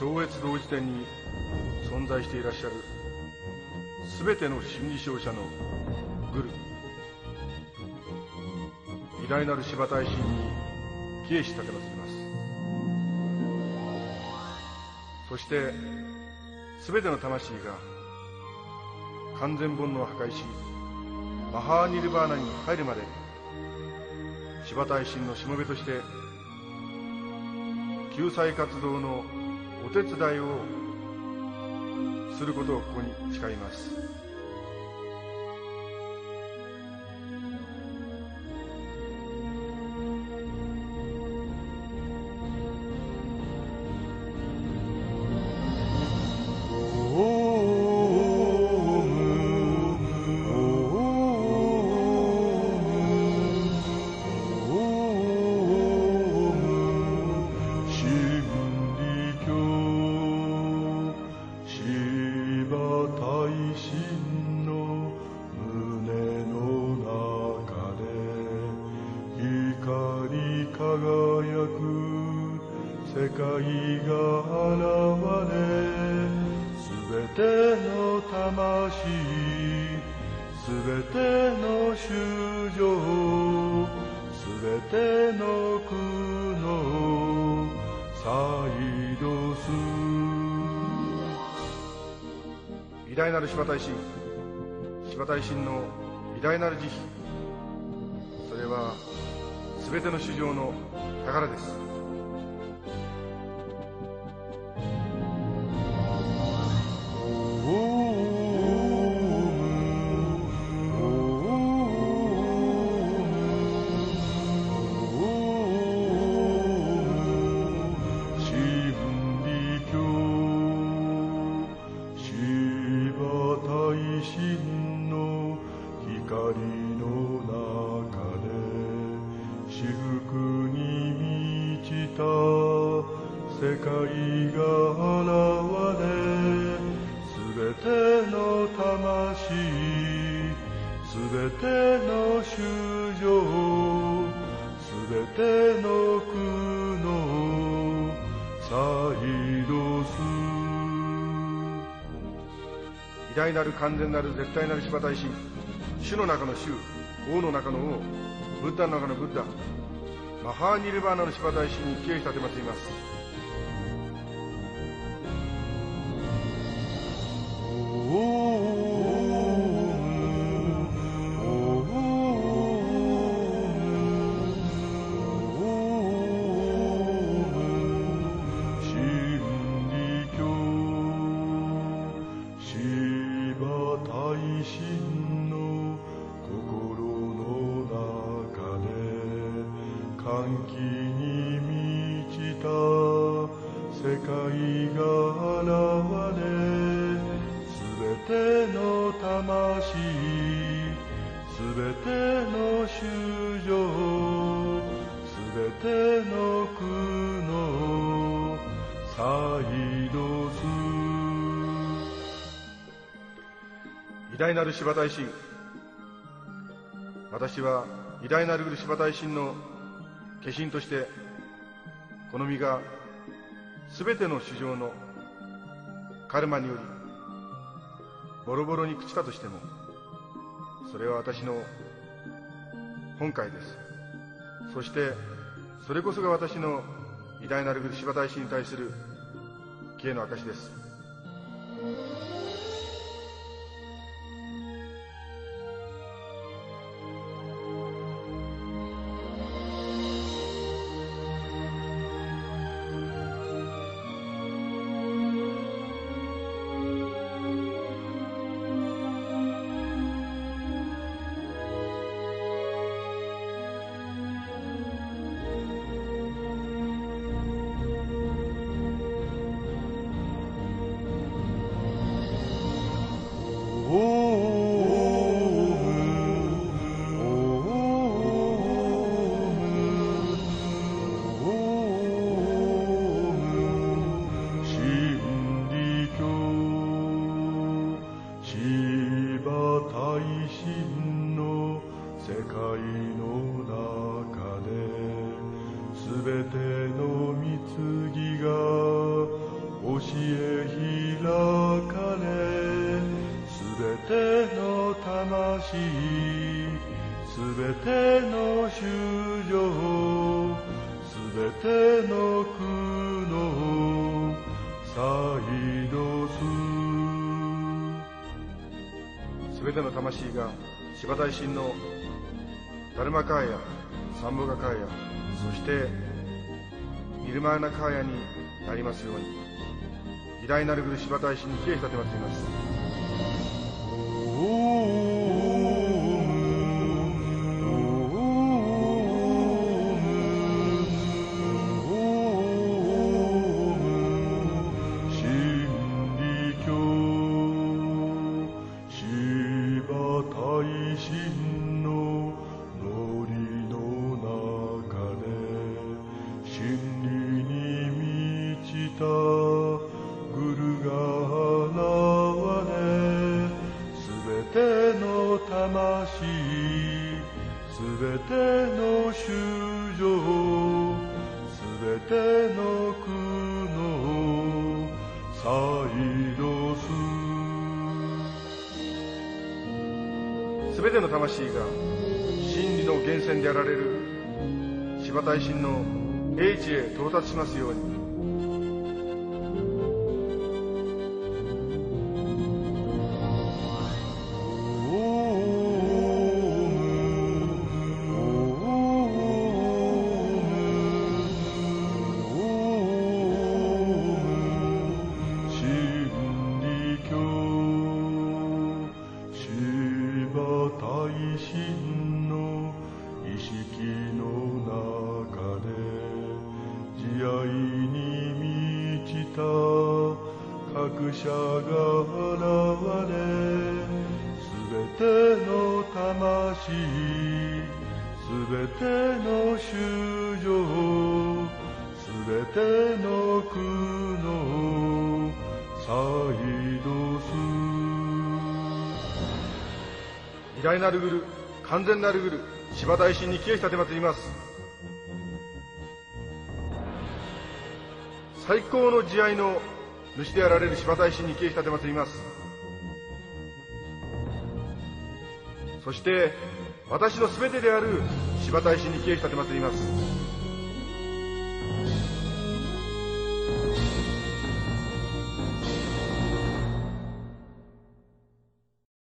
超越同時点に存在していらっしゃる全ての真理勝者のグル偉大なる芝大神に敬し立てまつります。そして全ての魂が完全煩悩を破壊しマハーニルバーナに入るまで芝大神のしもべとして救済活動のお手伝いをすることをここに誓います。現れすべての魂すべての衆生すべての苦悩サイドス偉大なる芝大神芝大神の偉大なる慈悲。それは全ての主情の宝です。界が現れすべての魂すべての衆生すべての苦悩サイドス偉大なる完全なる絶対なる芝大神主の中の主王の中の王ブッダの中のブッダマハーニルバーナの芝大神に敬意立てまつります。歓喜に満ちた世界が現れすべての魂すべての衆生すべての苦悩サイドス偉大なる芝大神。私は偉大なる芝大神の化身としてこの身が全ての主情のカルマによりボロボロに朽ちたとしてもそれは私の本懐です。そしてそれこそが私の偉大なる芝大神に対する敬の証です。界の中で全ての貢ぎが教え開かれ全ての魂全ての衆生全ての苦悩再度す。全ての魂が芝大神のダルマカーヤサンボガカーヤそしてニルマーナカーヤになりますように偉大なるグルシバ大使に敬意立てまっています。魂すべての衆生すべての苦悩再度すすべての魂が真理の源泉であられる芝大神の英知へ到達しますように。大神の意識の中で慈愛に満ちた各社が現れすべての魂すべての衆生すべての苦悩再度す。る偉大なるグル完全なるぐる芝大神に敬意立てまつります。最高の慈愛の主であられる芝大神に敬意立てまつります。そして私の全てである芝大神に敬意立てまつります。